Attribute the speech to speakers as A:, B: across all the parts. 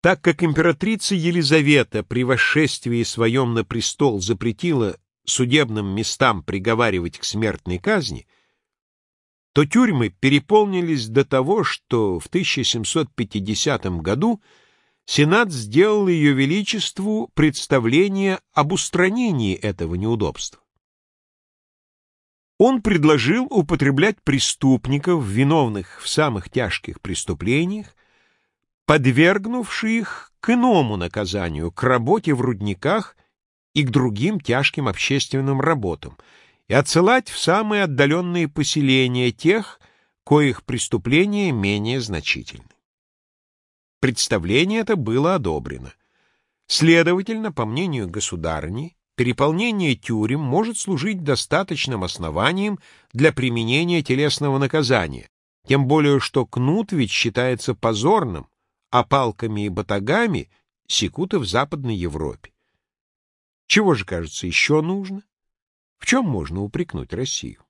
A: Так как императрица Елизавета при восшествии своем на престол запретила судебным местам приговаривать к смертной казни, то тюрьмы переполнились до того, что в 1750 году Сенат сделал Ее Величеству представление об устранении этого неудобства. Он предложил употреблять преступников, виновных в самых тяжких преступлениях, подвергнувший их к иному наказанию, к работе в рудниках и к другим тяжким общественным работам, и отсылать в самые отдаленные поселения тех, коих преступления менее значительны. Представление это было одобрено. Следовательно, по мнению государни, переполнение тюрем может служить достаточным основанием для применения телесного наказания, тем более что кнут ведь считается позорным, а палками и батагами секуты в Западной Европе. Чего же, кажется, еще нужно? В чем можно упрекнуть Россию?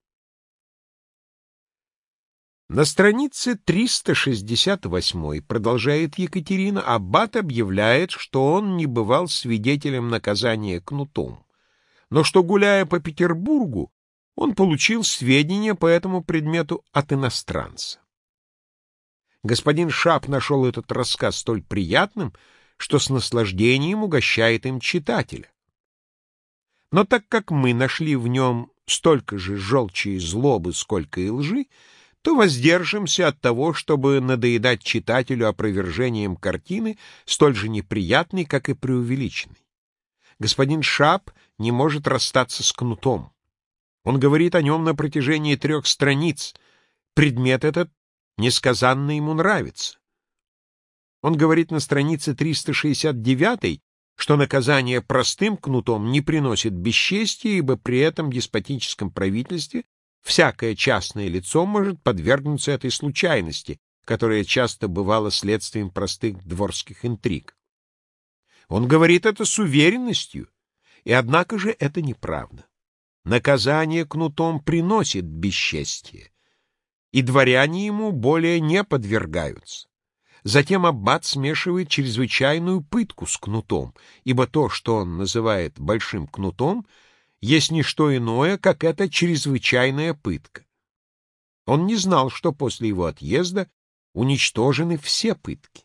A: На странице 368 продолжает Екатерина, аббат объявляет, что он не бывал свидетелем наказания кнутом, но что, гуляя по Петербургу, он получил сведения по этому предмету от иностранца. Господин Шап нашел этот рассказ столь приятным, что с наслаждением угощает им читателя. Но так как мы нашли в нем столько же желчи и злобы, сколько и лжи, то воздержимся от того, чтобы надоедать читателю опровержением картины, столь же неприятной, как и преувеличенной. Господин Шап не может расстаться с кнутом. Он говорит о нем на протяжении трех страниц. Предмет этот несказанно ему нравится. Он говорит на странице 369 что наказание простым кнутом не приносит бесчестия, ибо при этом деспотическом правительстве всякое частное лицо может подвергнуться этой случайности, которая часто бывала следствием простых дворских интриг. Он говорит это с уверенностью, и однако же это неправда. Наказание кнутом приносит бесчестие, и дворяне ему более не подвергаются. Затем аббат смешивает чрезвычайную пытку с кнутом, ибо то, что он называет большим кнутом, есть не что иное, как эта чрезвычайная пытка. Он не знал, что после его отъезда уничтожены все пытки.